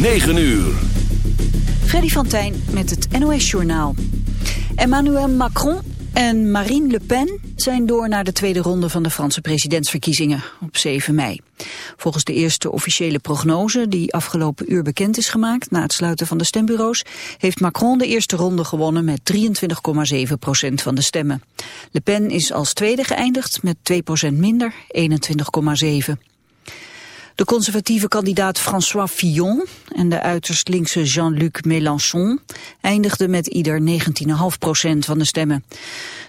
9 uur. Freddy van Tijn met het NOS-journaal. Emmanuel Macron en Marine Le Pen zijn door naar de tweede ronde van de Franse presidentsverkiezingen op 7 mei. Volgens de eerste officiële prognose die afgelopen uur bekend is gemaakt na het sluiten van de stembureaus, heeft Macron de eerste ronde gewonnen met 23,7 procent van de stemmen. Le Pen is als tweede geëindigd met 2 procent minder, 21,7. De conservatieve kandidaat François Fillon en de uiterst linkse Jean-Luc Mélenchon eindigden met ieder 19,5 procent van de stemmen.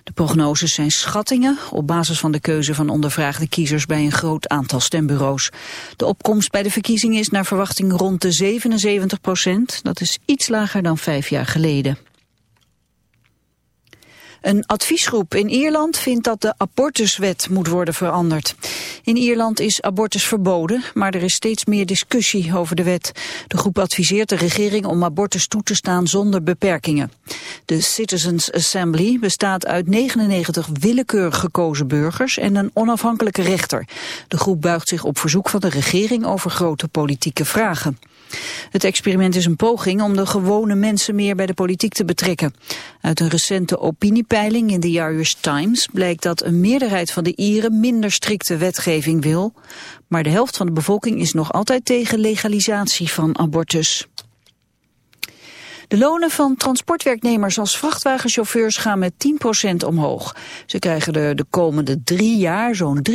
De prognoses zijn schattingen op basis van de keuze van ondervraagde kiezers bij een groot aantal stembureaus. De opkomst bij de verkiezingen is naar verwachting rond de 77 procent. Dat is iets lager dan vijf jaar geleden. Een adviesgroep in Ierland vindt dat de abortuswet moet worden veranderd. In Ierland is abortus verboden, maar er is steeds meer discussie over de wet. De groep adviseert de regering om abortus toe te staan zonder beperkingen. De Citizens Assembly bestaat uit 99 willekeurig gekozen burgers en een onafhankelijke rechter. De groep buigt zich op verzoek van de regering over grote politieke vragen. Het experiment is een poging om de gewone mensen meer bij de politiek te betrekken. Uit een recente opiniepeiling in de Irish Times blijkt dat een meerderheid van de Ieren minder strikte wetgeving wil. Maar de helft van de bevolking is nog altijd tegen legalisatie van abortus. De lonen van transportwerknemers als vrachtwagenchauffeurs gaan met 10% omhoog. Ze krijgen er de komende drie jaar zo'n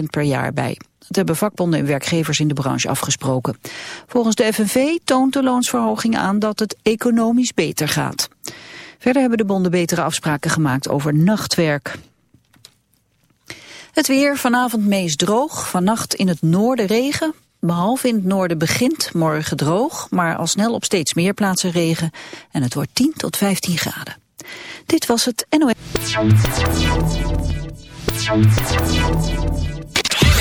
3% per jaar bij. Dat hebben vakbonden en werkgevers in de branche afgesproken. Volgens de FNV toont de loonsverhoging aan dat het economisch beter gaat. Verder hebben de bonden betere afspraken gemaakt over nachtwerk. Het weer vanavond meest droog, vannacht in het noorden regen. Behalve in het noorden begint morgen droog, maar al snel op steeds meer plaatsen regen. En het wordt 10 tot 15 graden. Dit was het NOS.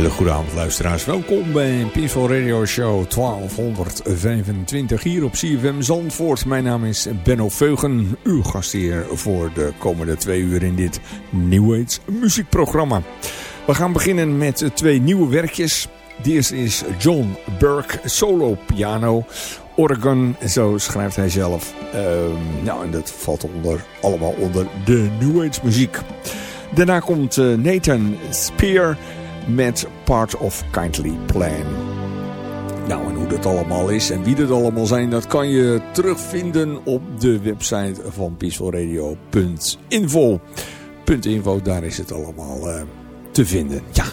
Hele goede avond luisteraars. Welkom bij Peaceful Radio Show 1225 hier op CFM Zandvoort. Mijn naam is Benno Veugen, uw gastheer voor de komende twee uur in dit New Age muziekprogramma. We gaan beginnen met twee nieuwe werkjes. De eerste is John Burke, solo piano. Oregon, zo schrijft hij zelf. Uh, nou, en dat valt onder, allemaal onder de New Age muziek. Daarna komt uh, Nathan Spear met Part of Kindly Plan. Nou, en hoe dat allemaal is en wie dat allemaal zijn, dat kan je terugvinden op de website van peacefulradio.info. .info, daar is het allemaal uh, te vinden. Ja,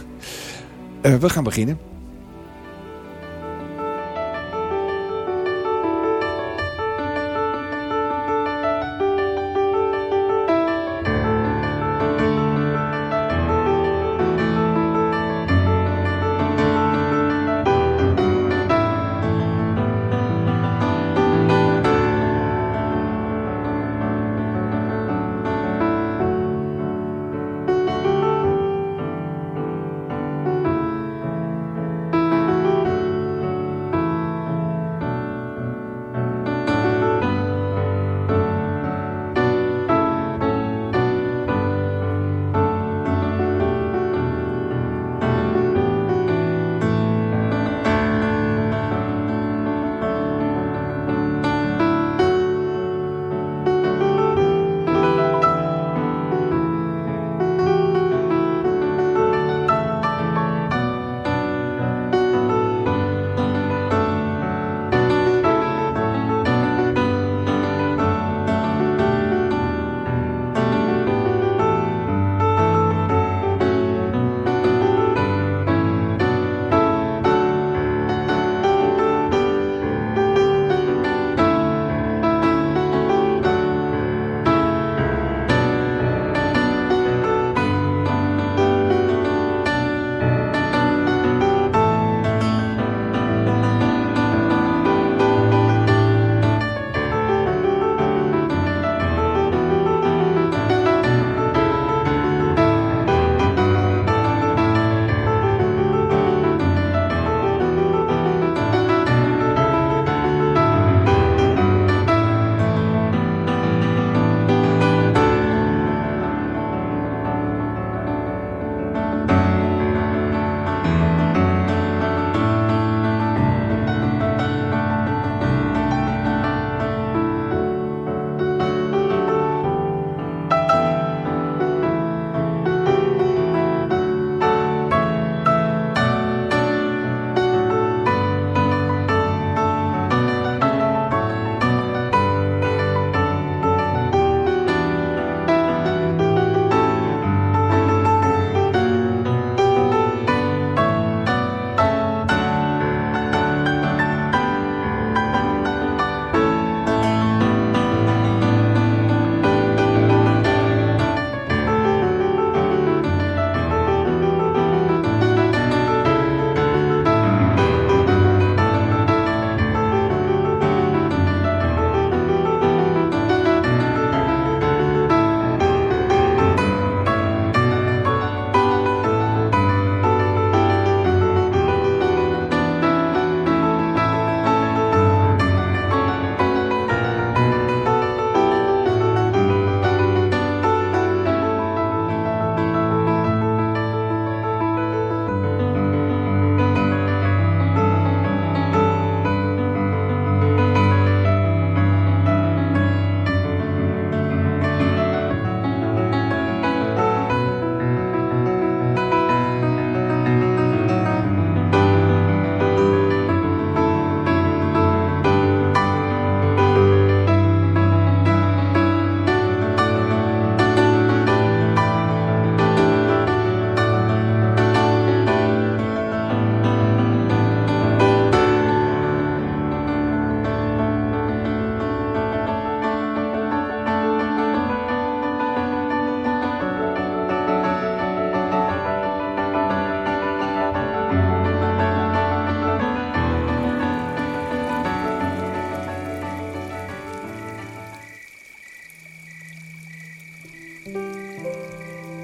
uh, we gaan beginnen.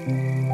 mm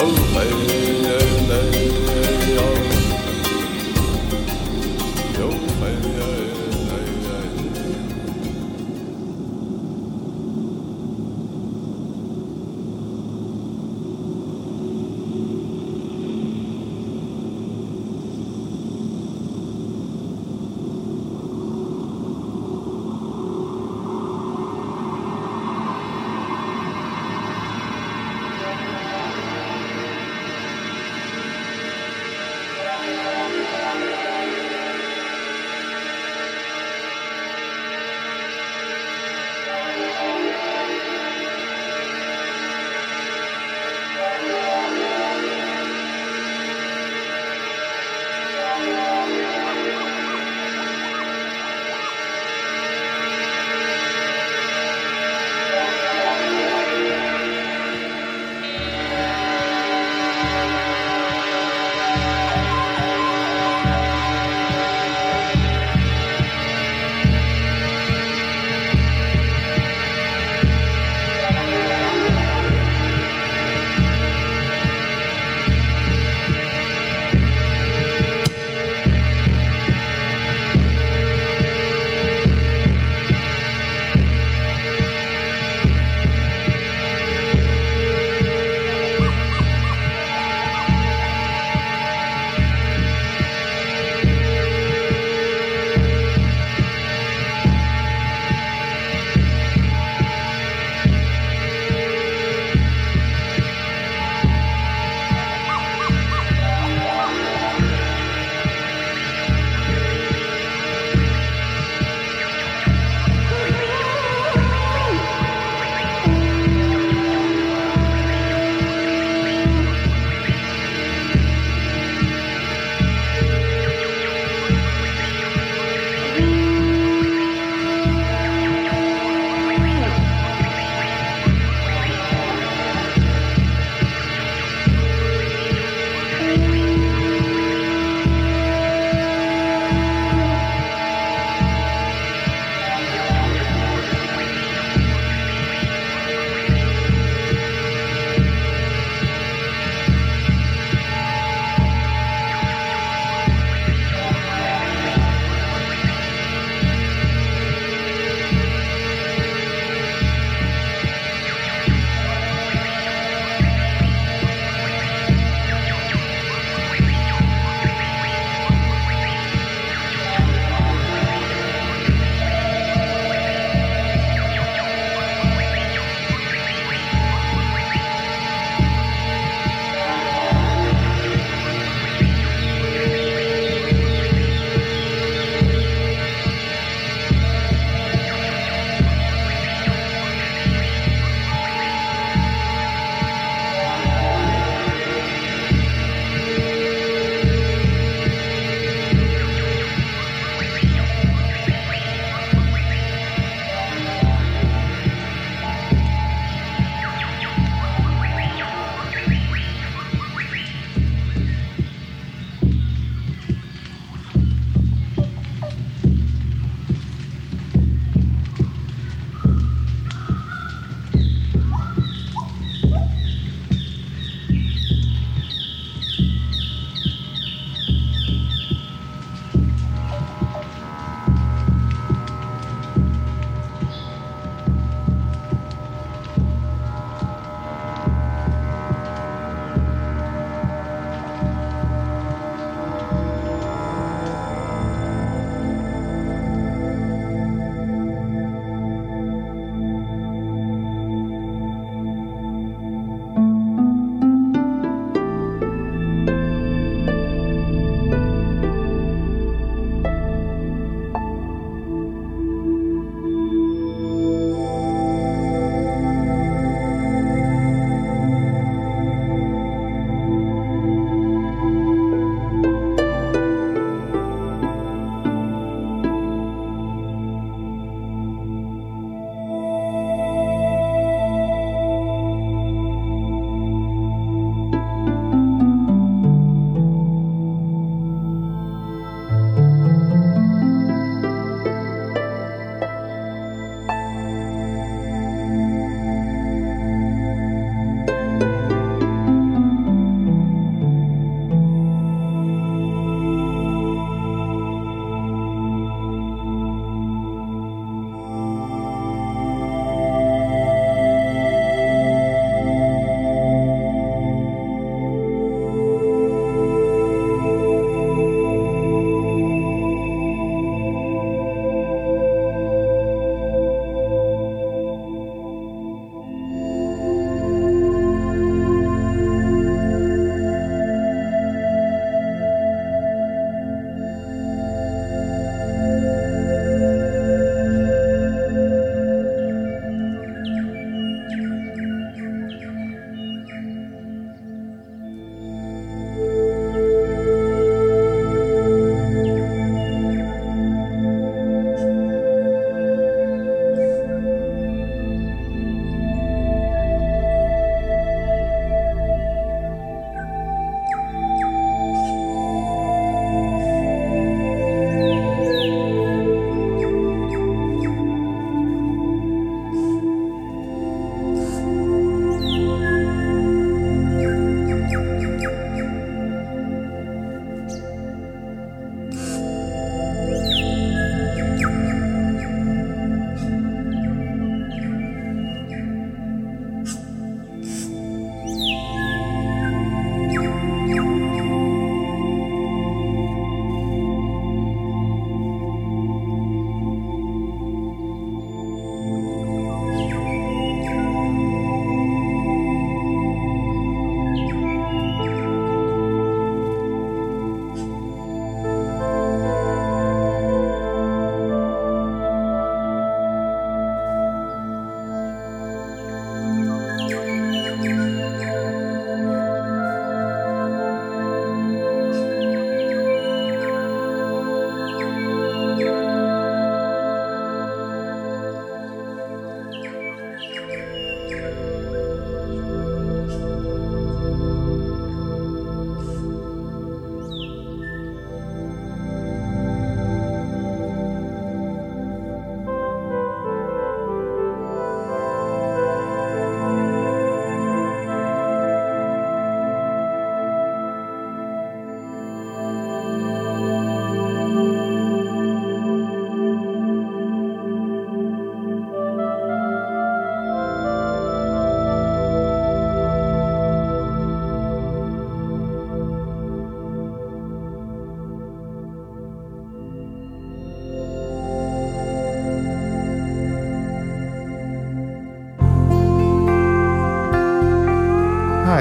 old lady.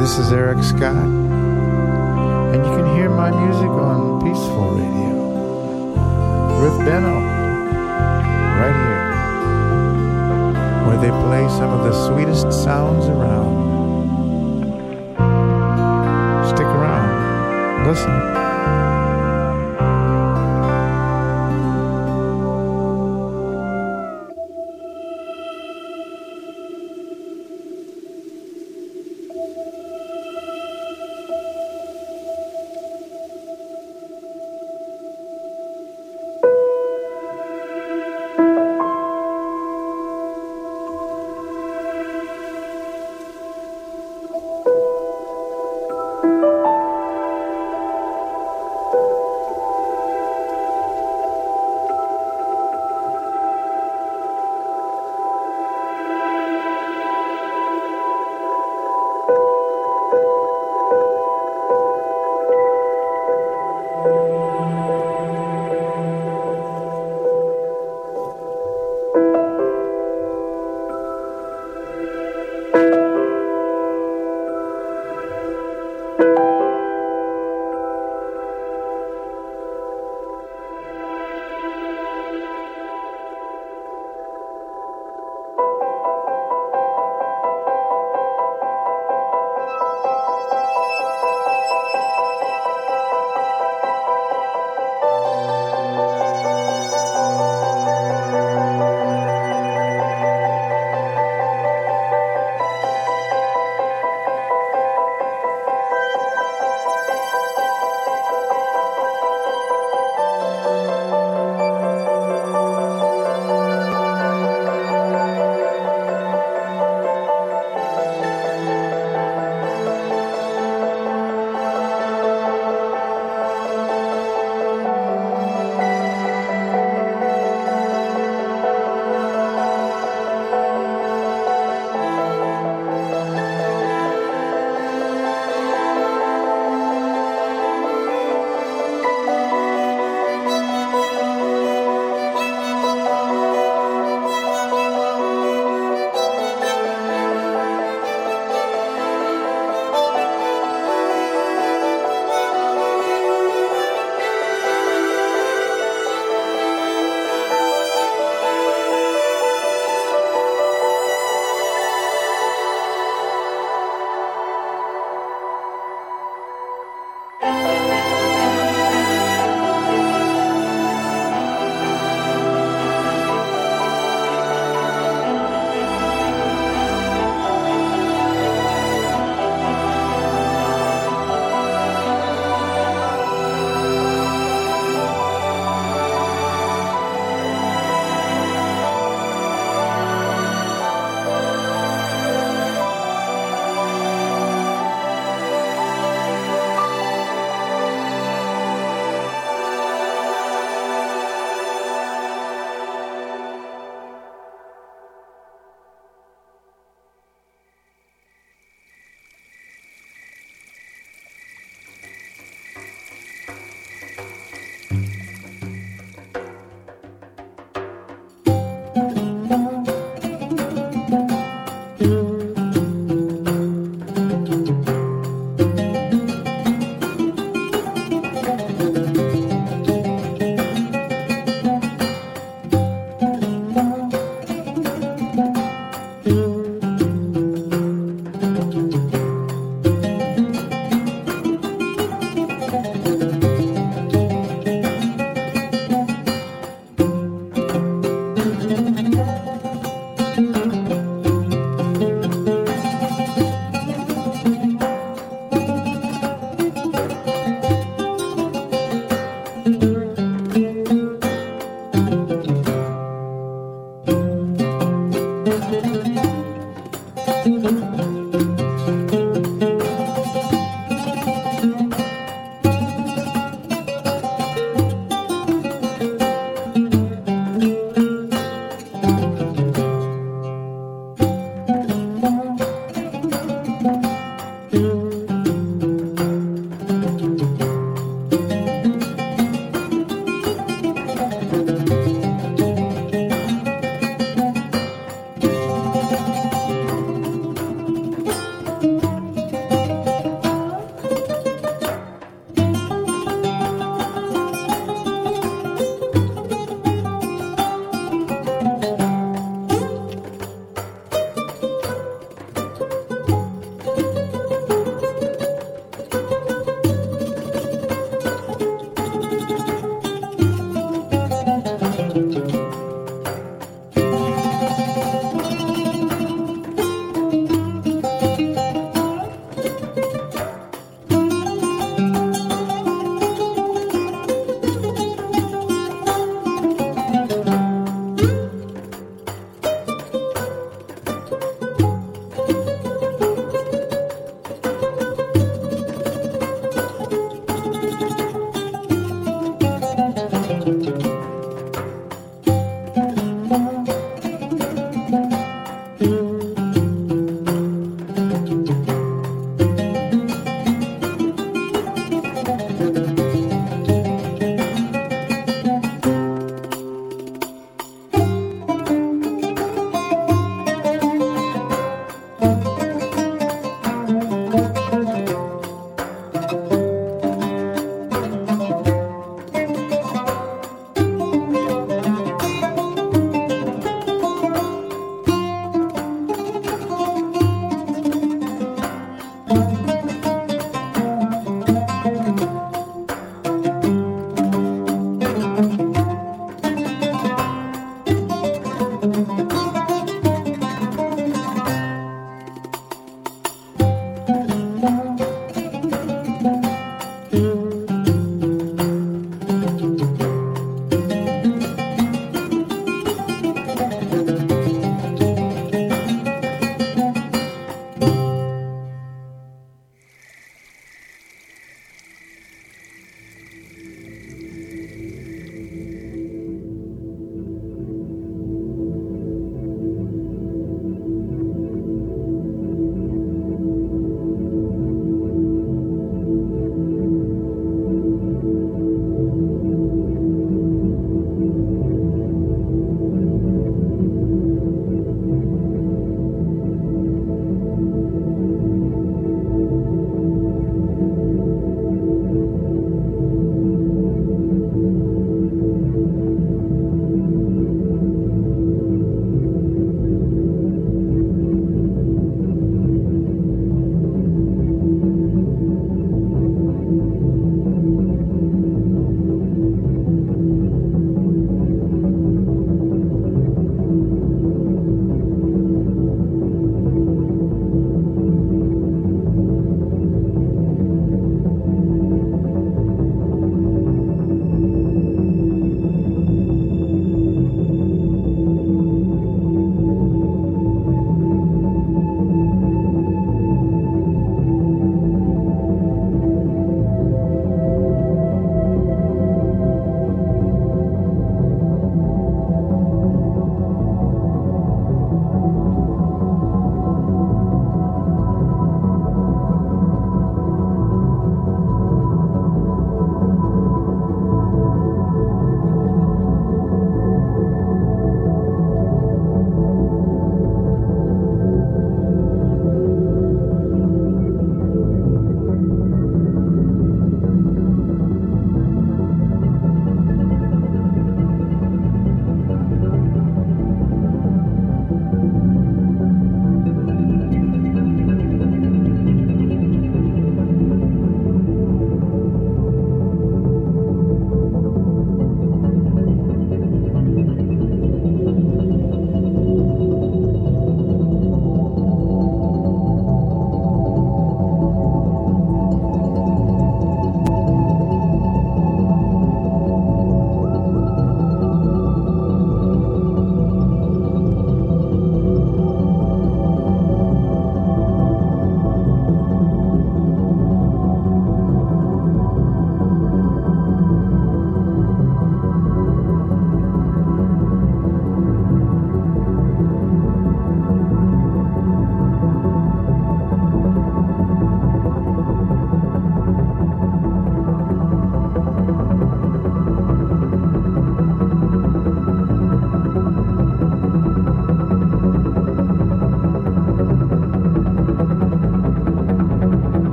This is Eric Scott,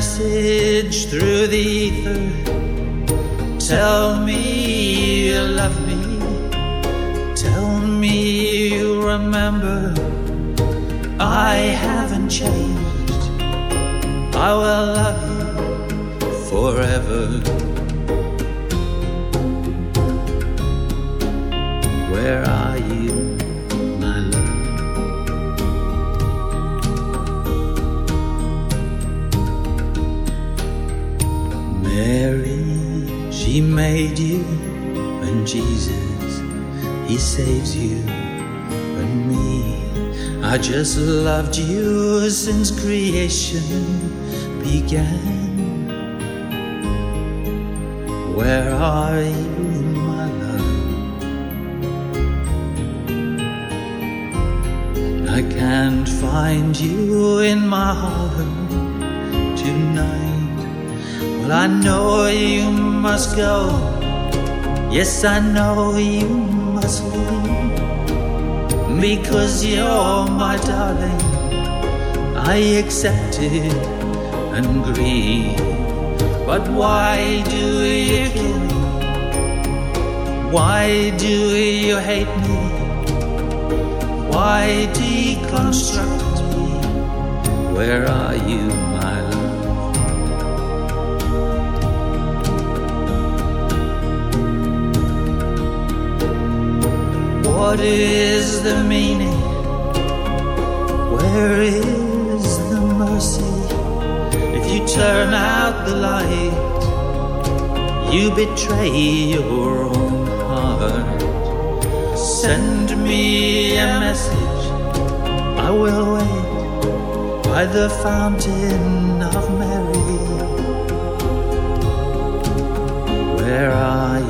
passer Mary, she made you, and Jesus, he saves you, and me. I just loved you since creation began. Where are you, my love? I can't find you in my heart. Well, I know you must go. Yes, I know you must leave. Because you're my darling. I accept it and grieve. But why do you kill me? Why do you hate me? Why deconstruct me? Where are you, What is the meaning? Where is the mercy? If you turn out the light, you betray your own heart. Send me a message. I will wait by the fountain of Mary. Where are you,